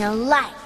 no life.